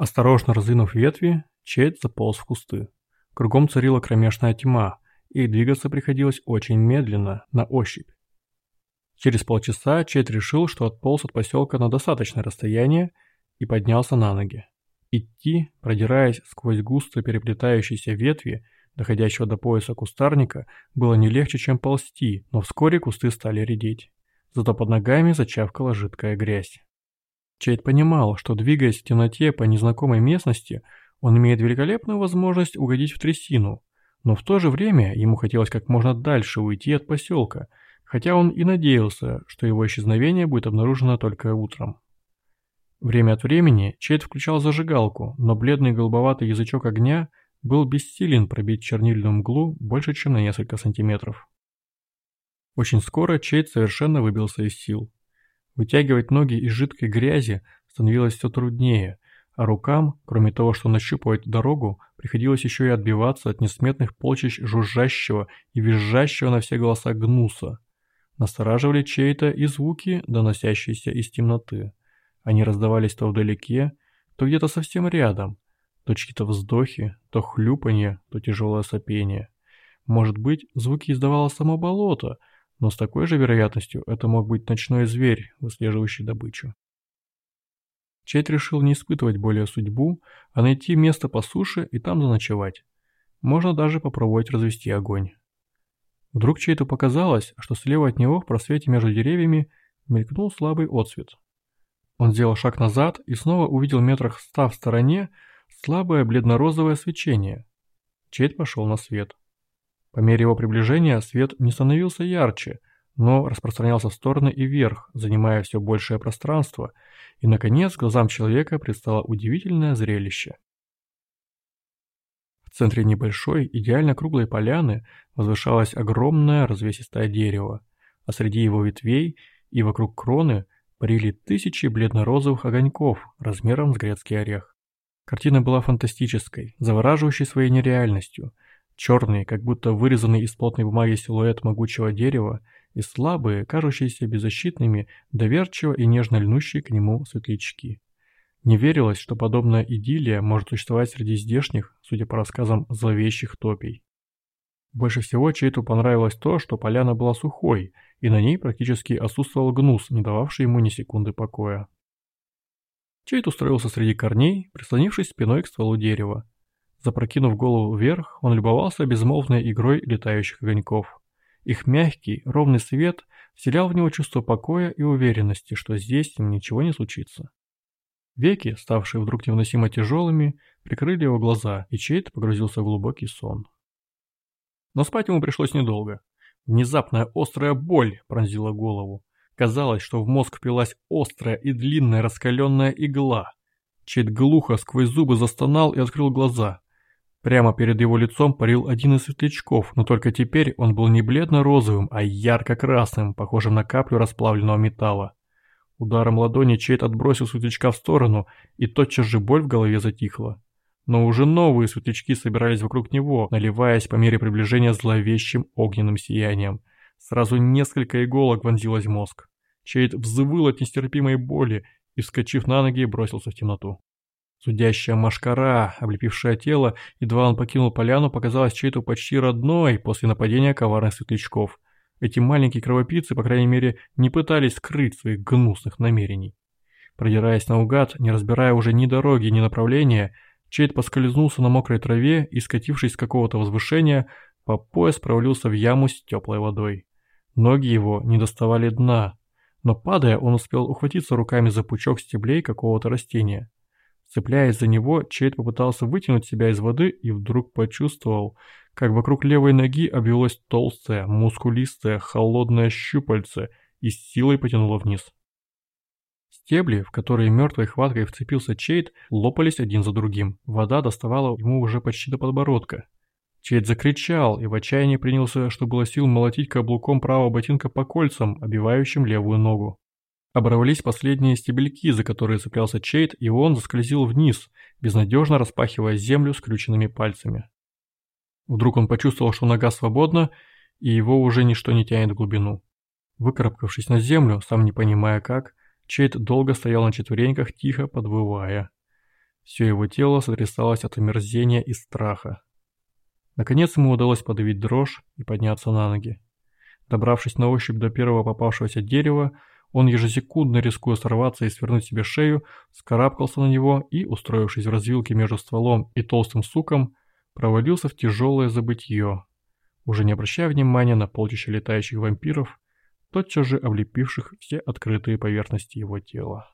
Осторожно раздвинув ветви, Чейд заполз в кусты. Кругом царила кромешная тьма, и двигаться приходилось очень медленно, на ощупь. Через полчаса Чейд решил, что отполз от поселка на достаточное расстояние и поднялся на ноги. Идти, продираясь сквозь густо переплетающиеся ветви, доходящего до пояса кустарника, было не легче, чем ползти, но вскоре кусты стали редеть. Зато под ногами зачавкала жидкая грязь. Чейд понимал, что двигаясь в темноте по незнакомой местности, он имеет великолепную возможность угодить в трясину, но в то же время ему хотелось как можно дальше уйти от поселка, хотя он и надеялся, что его исчезновение будет обнаружено только утром. Время от времени Чейд включал зажигалку, но бледный голубоватый язычок огня был бессилен пробить чернильную мглу больше, чем на несколько сантиметров. Очень скоро Чейд совершенно выбился из сил. Вытягивать ноги из жидкой грязи становилось все труднее, а рукам, кроме того, что нащупывать дорогу, приходилось еще и отбиваться от несметных полчищ жужжащего и визжащего на все голоса гнуса. Настораживали чей-то и звуки, доносящиеся из темноты. Они раздавались то вдалеке, то где-то совсем рядом, то чьи-то вздохи, то хлюпанье, то тяжелое сопение. Может быть, звуки издавало само болото – но с такой же вероятностью это мог быть ночной зверь, выслеживающий добычу. Чейт решил не испытывать более судьбу, а найти место по суше и там заночевать. Можно даже попробовать развести огонь. Вдруг Чейту показалось, что слева от него в просвете между деревьями мелькнул слабый отсвет. Он сделал шаг назад и снова увидел метрах ста в стороне слабое бледно-розовое свечение. Чейт пошел на свет. По мере его приближения свет не становился ярче, но распространялся в стороны и вверх, занимая все большее пространство, и, наконец, глазам человека предстало удивительное зрелище. В центре небольшой, идеально круглой поляны возвышалось огромное развесистое дерево, а среди его ветвей и вокруг кроны парили тысячи бледно-розовых огоньков размером с грецкий орех. Картина была фантастической, завораживающей своей нереальностью – Черный, как будто вырезанный из плотной бумаги силуэт могучего дерева и слабые, кажущиеся беззащитными, доверчиво и нежно льнущие к нему светлячки. Не верилось, что подобная идиллия может существовать среди здешних, судя по рассказам, зловещих топий. Больше всего Чейту понравилось то, что поляна была сухой, и на ней практически отсутствовал гнус, не дававший ему ни секунды покоя. Чейт устроился среди корней, прислонившись спиной к стволу дерева. Запрокинув голову вверх, он любовался безмолвной игрой летающих огоньков. Их мягкий, ровный свет вселял в него чувство покоя и уверенности, что здесь с ним ничего не случится. Веки, ставшие вдруг невыносимо тяжелыми, прикрыли его глаза, и Чейт погрузился в глубокий сон. Но спать ему пришлось недолго. Внезапная острая боль пронзила голову. Казалось, что в мозг впилась острая и длинная раскаленная игла. Чейт глухо сквозь зубы застонал и открыл глаза. Прямо перед его лицом парил один из светлячков, но только теперь он был не бледно-розовым, а ярко-красным, похожим на каплю расплавленного металла. Ударом ладони Чейт отбросил светлячка в сторону, и тотчас же боль в голове затихла. Но уже новые светлячки собирались вокруг него, наливаясь по мере приближения зловещим огненным сиянием. Сразу несколько иголок вонзилось в мозг. Чейт взвыл от нестерпимой боли и, вскочив на ноги, бросился в темноту. Судящая машкара, облепившая тело, едва он покинул поляну, показалась чьей-то почти родной после нападения коварных светлячков. Эти маленькие кровопийцы, по крайней мере, не пытались скрыть своих гнусных намерений. Продираясь наугад, не разбирая уже ни дороги, ни направления, Чейд поскользнулся на мокрой траве и, скатившись с какого-то возвышения, по пояс провалился в яму с теплой водой. Ноги его не доставали дна, но падая, он успел ухватиться руками за пучок стеблей какого-то растения. Цепляясь за него, Чейд попытался вытянуть себя из воды и вдруг почувствовал, как вокруг левой ноги обвелось толстое, мускулистое, холодное щупальце и с силой потянуло вниз. Стебли, в которые мертвой хваткой вцепился Чейд, лопались один за другим. Вода доставала ему уже почти до подбородка. Чейд закричал и в отчаянии принялся, что было сил, молотить каблуком правого ботинка по кольцам, обивающим левую ногу. Оборвались последние стебельки, за которые цеплялся Чейд, и он заскользил вниз, безнадежно распахивая землю скрюченными пальцами. Вдруг он почувствовал, что нога свободна, и его уже ничто не тянет в глубину. Выкарабкавшись на землю, сам не понимая как, Чейд долго стоял на четвереньках, тихо подвывая. Все его тело сотрясалось от омерзения и страха. Наконец ему удалось подавить дрожь и подняться на ноги. Добравшись на ощупь до первого попавшегося дерева, он ежесекундно, рискуя сорваться и свернуть себе шею, скарабкался на него и, устроившись в развилке между стволом и толстым суком, провалился в тяжелое забытье, уже не обращая внимания на полчища летающих вампиров, тотчас же облепивших все открытые поверхности его тела.